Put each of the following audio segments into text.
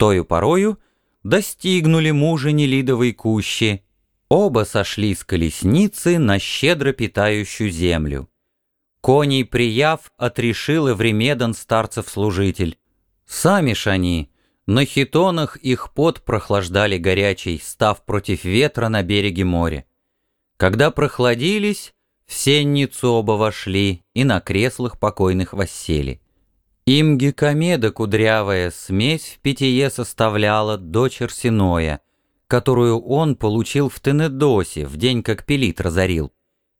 Тою порою достигнули мужа Нелидовой кущи, оба сошли с колесницы на щедро питающую землю. Коней прияв отрешил Эвремедан старцев-служитель. Сами ж они, на хитонах их пот прохлаждали горячий, став против ветра на береге моря. Когда прохладились, в сенницу оба вошли и на креслах покойных воссели. Им Гекомеда кудрявая смесь в питье составляла дочь Арсеноя, которую он получил в Тенедосе в день, как Пелит разорил,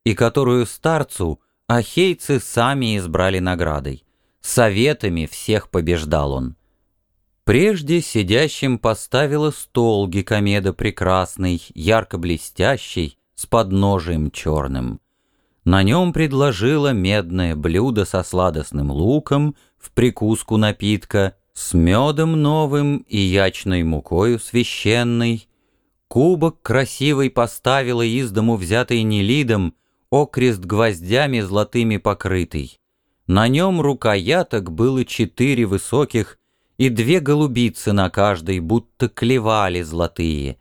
и которую старцу ахейцы сами избрали наградой. Советами всех побеждал он. Прежде сидящим поставила стол Гекомеда прекрасный, ярко блестящий, с подножием черным. На нем предложила медное блюдо со сладостным луком в прикуску напитка, с медом новым и ячной мукою священной. Кубок красивый поставила из дому взятый нелидом, окрест гвоздями золотыми покрытый. На нем рукояток было четыре высоких, и две голубицы на каждой, будто клевали золотые.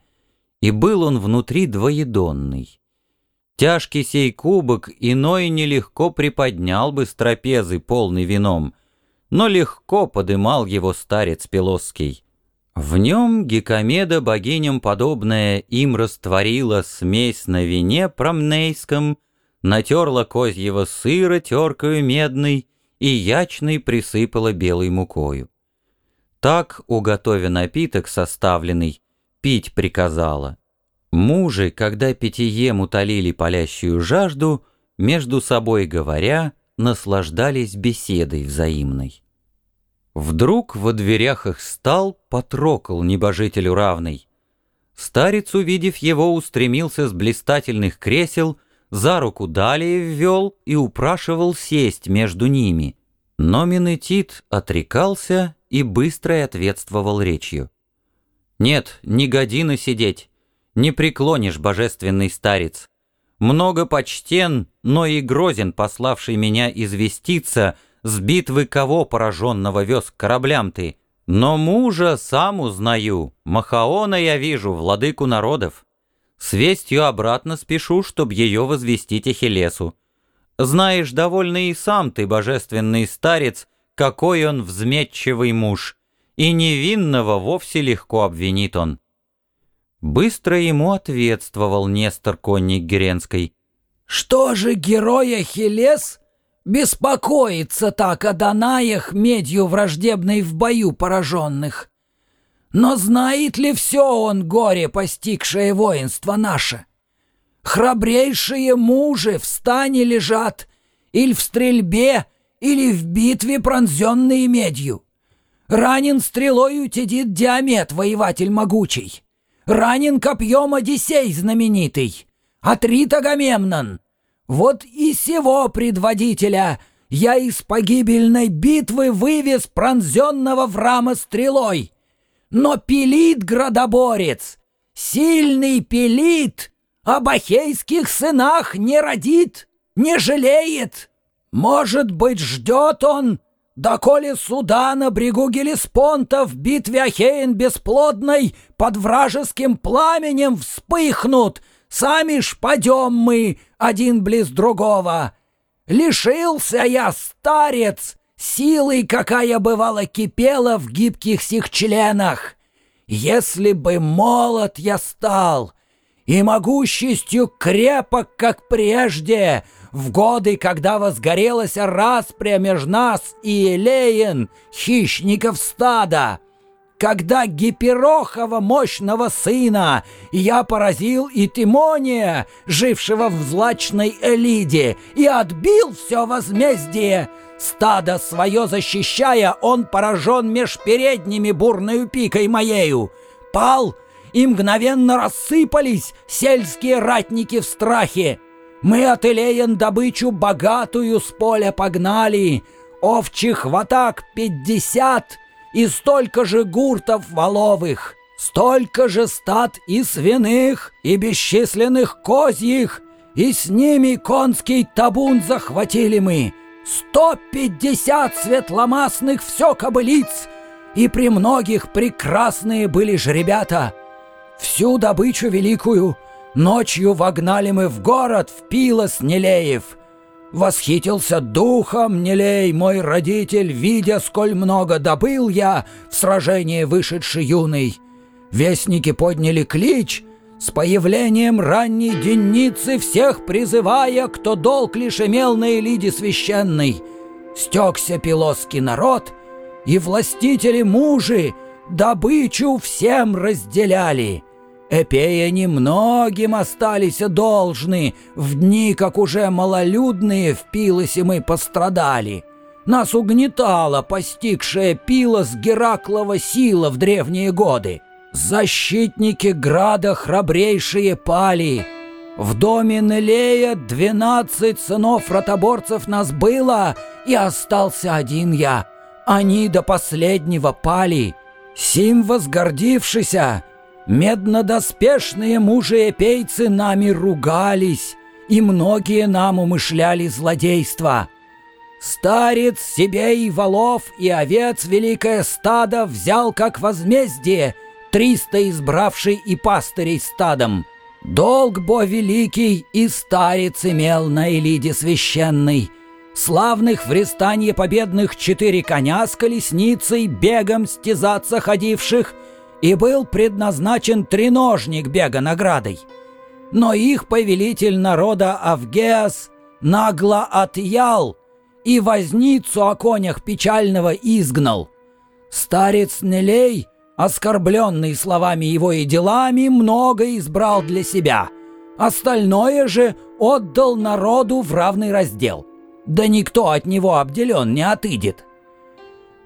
И был он внутри двоедонный. Тяжкий сей кубок иной нелегко приподнял бы с трапезы, полный вином, но легко подымал его старец Пелосский. В нем Гекомеда, богиням подобная, им растворила смесь на вине промнейском, натерла козьего сыра теркою медной и ячной присыпала белой мукою. Так, уготовя напиток составленный, пить приказала. Мужи, когда питьем утолили палящую жажду, между собой говоря, наслаждались беседой взаимной. Вдруг во дверях их стал, потрокал небожителю равный. Старец, увидев его, устремился с блистательных кресел, за руку далее ввел и упрашивал сесть между ними. Но Менетит отрекался и быстро ответствовал речью. «Нет, не година сидеть не преклонишь, божественный старец. Много почтен, но и грозен, пославший меня известиться, с битвы кого пораженного вез к кораблям ты. Но мужа сам узнаю, Махаона я вижу, владыку народов. С вестью обратно спешу, чтоб ее возвестить Ахиллесу. Знаешь, довольно и сам ты, божественный старец, какой он взметчивый муж, и невинного вовсе легко обвинит он. Быстро ему ответствовал Нестор конник Геренской. «Что же герой Ахиллес беспокоится так о Данаях медью враждебной в бою пораженных? Но знает ли все он горе, постигшее воинство наше? Храбрейшие мужи в стане лежат, или в стрельбе, или в битве пронзенные медью. Ранен стрелою тедит Диамет, воеватель могучий». Ранен копьем Одиссей знаменитый, Атрит Агамемнон. Вот и сего предводителя я из погибельной битвы вывез пронзенного в рама стрелой. Но пилит градоборец, сильный пилит, об ахейских сынах не родит, не жалеет. Может быть, ждет он, доколе суда на брегу Гелеспонта в битве Ахеин бесплодной под вражеским пламенем вспыхнут, сами ж падем мы один близ другого. Лишился я, старец, силой, какая бывала кипела в гибких сих членах. Если бы молод я стал и могущестью крепок, как прежде, — в годы, когда возгорелась распря меж нас и Елеен, хищников стада, когда Гиперохова мощного сына я поразил и Тимония, жившего в злачной Элиде, и отбил все возмездие, стадо свое защищая, он поражен меж передними бурною пикой моею, пал, и мгновенно рассыпались сельские ратники в страхе, мы от Илеян добычу богатую с поля погнали, овчих ватак пятьдесят и столько же гуртов воловых, столько же стад и свиных, и бесчисленных козьих, и с ними конский табун захватили мы, сто пятьдесят светломасных все кобылиц, и при многих прекрасные были ж ребята. Всю добычу великую ночью вогнали мы в город в Пилос Нелеев. Восхитился духом Нелей, мой родитель, видя, сколь много добыл я в сражении вышедший юный. Вестники подняли клич — с появлением ранней денницы всех призывая, кто долг лишь имел на Элиде священной. Стекся пилосский народ, и властители мужи добычу всем разделяли. Эпея немногим остались должны, в дни, как уже малолюдные в Пилосе мы пострадали. Нас угнетала постигшая Пилос Гераклова сила в древние годы. Защитники града храбрейшие пали. В доме Нелея двенадцать сынов ротоборцев нас было, и остался один я. Они до последнего пали. Сим возгордившися, меднодоспешные мужи-эпейцы нами ругались, и многие нам умышляли злодейства. Старец себе и волов, и овец великое стадо взял как возмездие — триста избравший и пастырей стадом. Долг бо великий и старец имел на Элиде священный. Славных в рестанье победных четыре коня с колесницей, бегом стязаться ходивших, и был предназначен треножник бега наградой. Но их повелитель народа Авгеас нагло отъял и возницу о конях печального изгнал. Старец Нелей — оскорбленный словами его и делами, много избрал для себя. Остальное же отдал народу в равный раздел. Да никто от него обделен не отыдет.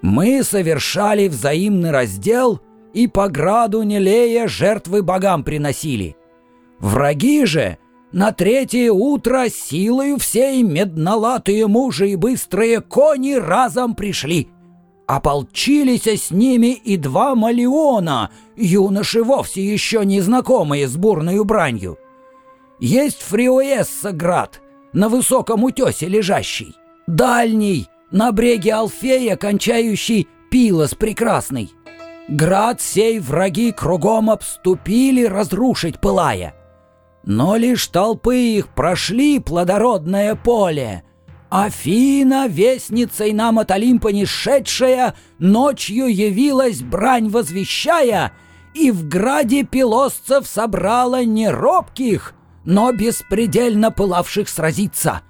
Мы совершали взаимный раздел и по граду Нелея жертвы богам приносили. Враги же на третье утро силою всей меднолатые мужи и быстрые кони разом пришли — Ополчились с ними и два малиона, юноши вовсе еще не знакомые с бурной бранью. Есть Фриоэсса град, на высоком утесе лежащий. Дальний, на бреге Алфея, кончающий Пилос прекрасный. Град сей враги кругом обступили, разрушить пылая. Но лишь толпы их прошли плодородное поле — Афина, вестницей нам от Олимпа не шедшая, ночью явилась брань возвещая, и в граде пилосцев собрала не робких, но беспредельно пылавших сразиться.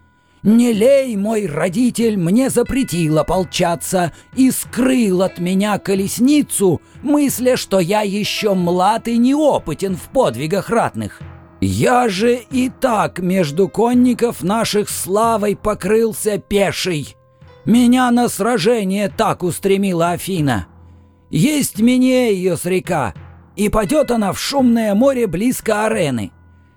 Не лей, мой родитель, мне запретил ополчаться и скрыл от меня колесницу, мысля, что я еще млад и неопытен в подвигах ратных. Я же и так между конников наших славой покрылся пеший. Меня на сражение так устремила Афина. Есть мне ее с река, и падет она в шумное море близко арены.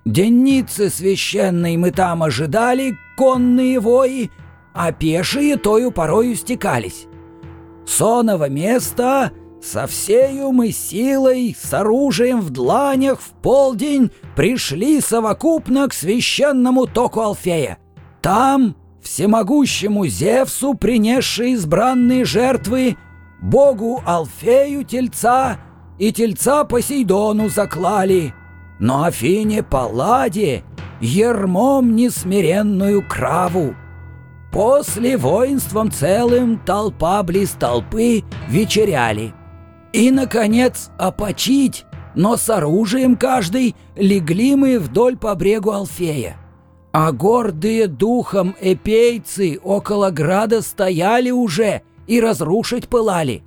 Денницы священной мы там ожидали, конные вои, а пешие тою порою стекались. Соново место со всею мы силой, с оружием в дланях в полдень пришли совокупно к священному току Алфея. Там, всемогущему Зевсу, принесшие избранные жертвы, богу Алфею тельца и тельца Посейдону заклали, но Афине Палладе ермом несмиренную краву. После воинством целым толпа близ толпы вечеряли. И, наконец, опочить, но с оружием каждый легли мы вдоль по брегу Алфея. А гордые духом эпейцы около града стояли уже и разрушить пылали.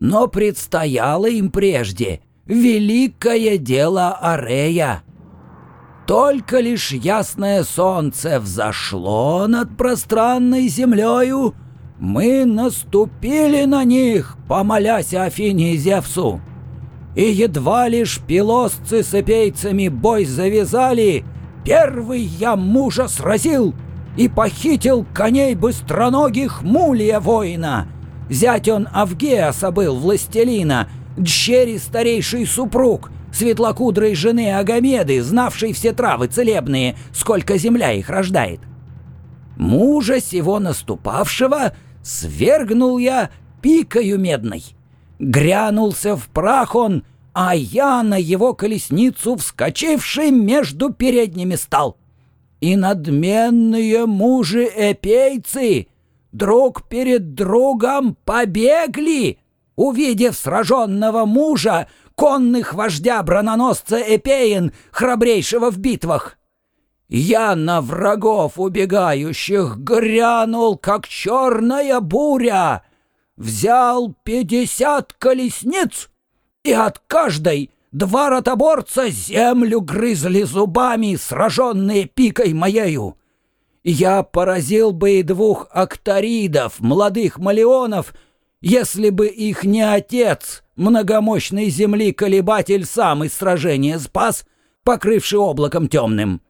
Но предстояло им прежде великое дело Арея. Только лишь ясное солнце взошло над пространной землею, мы наступили на них, помолясь Афине и Зевсу. И едва лишь пилосцы с эпейцами бой завязали, первый я мужа сразил и похитил коней быстроногих мулья воина. Зять он Авгеаса был, властелина, дщери старейший супруг, светлокудрой жены Агамеды, знавшей все травы целебные, сколько земля их рождает. Мужа сего наступавшего свергнул я пикою медной. Грянулся в прах он, а я на его колесницу, вскочивший, между передними стал. И надменные мужи-эпейцы друг перед другом побегли, увидев сраженного мужа, конных вождя брононосца Эпеин, храбрейшего в битвах. Я на врагов убегающих грянул, как черная буря, взял пятьдесят колесниц, и от каждой два ротоборца землю грызли зубами, сраженные пикой моею. Я поразил бы и двух акторидов, молодых малеонов, если бы их не отец, многомощный земли колебатель, сам из сражения спас, покрывший облаком темным.